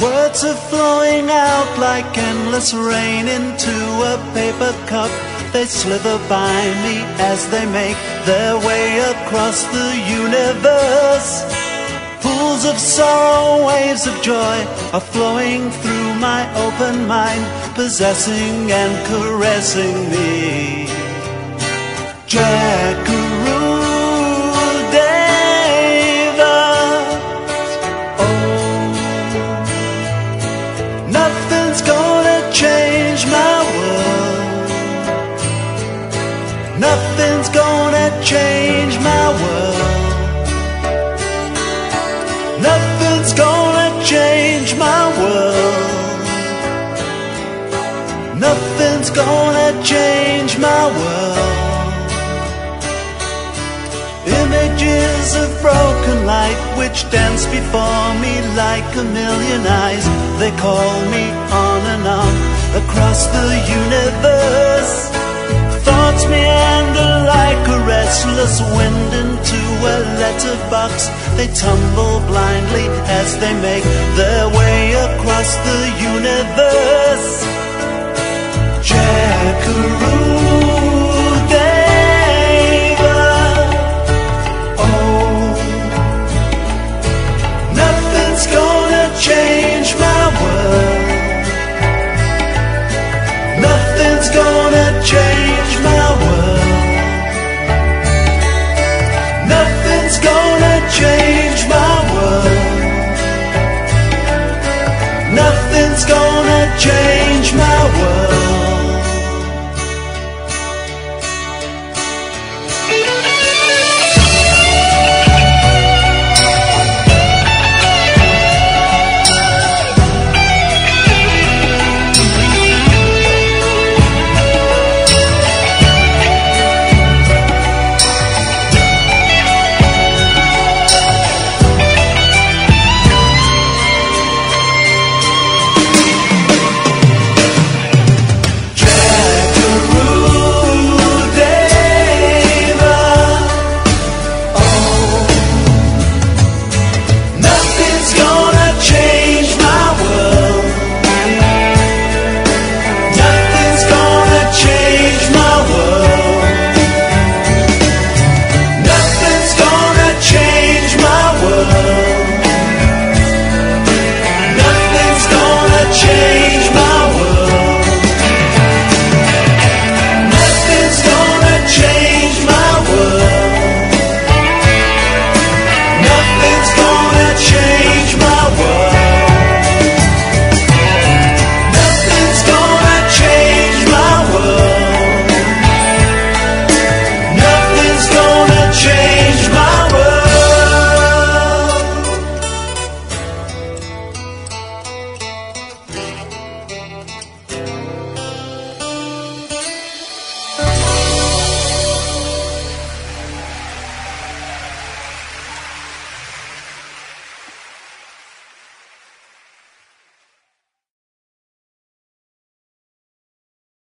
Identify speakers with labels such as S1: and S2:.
S1: Words are flowing out like endless rain into a paper cup. They slither by me as they make their way across the universe. Pools of sorrow, waves of joy are flowing through my open mind, possessing and caressing me. Jai guru Images of broken light which dance before me like a million eyes. They call me on and on across the universe. Thoughts meander like a restless wind into a letterbox. They tumble blindly as they make their way across the universe.